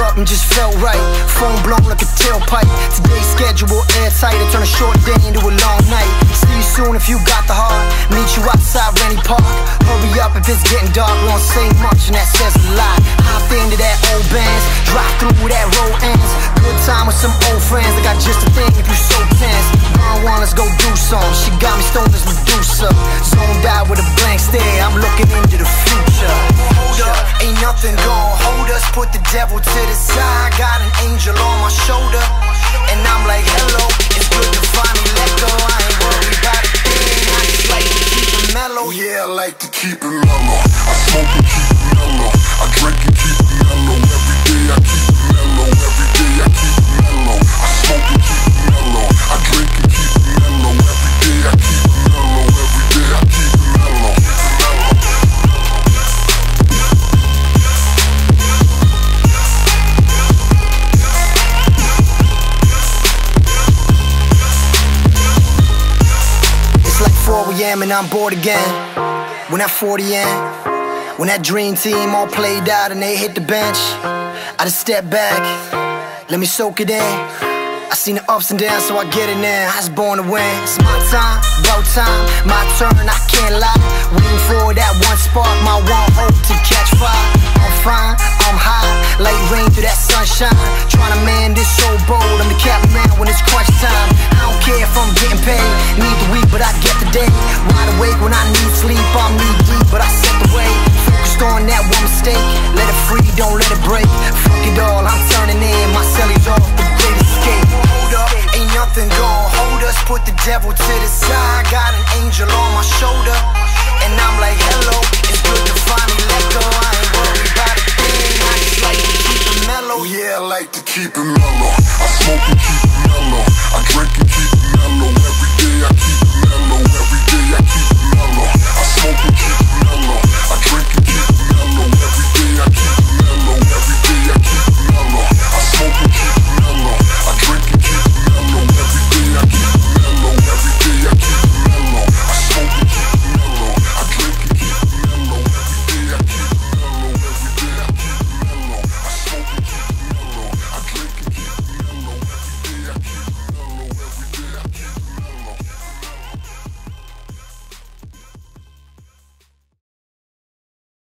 and just felt right. Phone blown like a tailpipe. Today's schedule airtight. I turn a short day into a long night. See you soon if you got the heart. Meet you outside Rennie Park. Hurry up if it's getting dark. We don't say much and that says a lot. Hop into that old Benz. Drive through that road ends. Good time with some old friends. I got just a thing if you so tense. Burn one, let's go do some. She got me stoned as Medusa. Zoned out with a blank stare. I'm looking into the future. Hold up, ain't nothing us. Put the devil to the side. Got an angel on my shoulder. And I'm like, hello, it's good to finally let go. I ain't worried about a thing. I just like to keep it mellow. Yeah, I like to keep it mellow. I smoke and keep it mellow. I 4am and I'm bored again. When that 40am, when that dream team all played out and they hit the bench, I just step back, let me soak it in. I seen the ups and downs, so I get it now. I was born to win. It's my time, no time, my turn. I can't lie. We but I get the day. Wide awake when I need sleep, I'm knee deep, but I set the way. Focused on that one mistake, let it free, don't let it break. Fuck it all, I'm turning in, my cellies off, the great escape. Hold up, ain't nothing gonna hold us. Put the devil to the side, got an angel on my shoulder. And I'm like, hello, it's good to finally let go. I ain't worried about a thing, I just like to keep it mellow. Yeah, I like to keep it mellow. I smoke and keep it mellow. I drink and keep it mellow.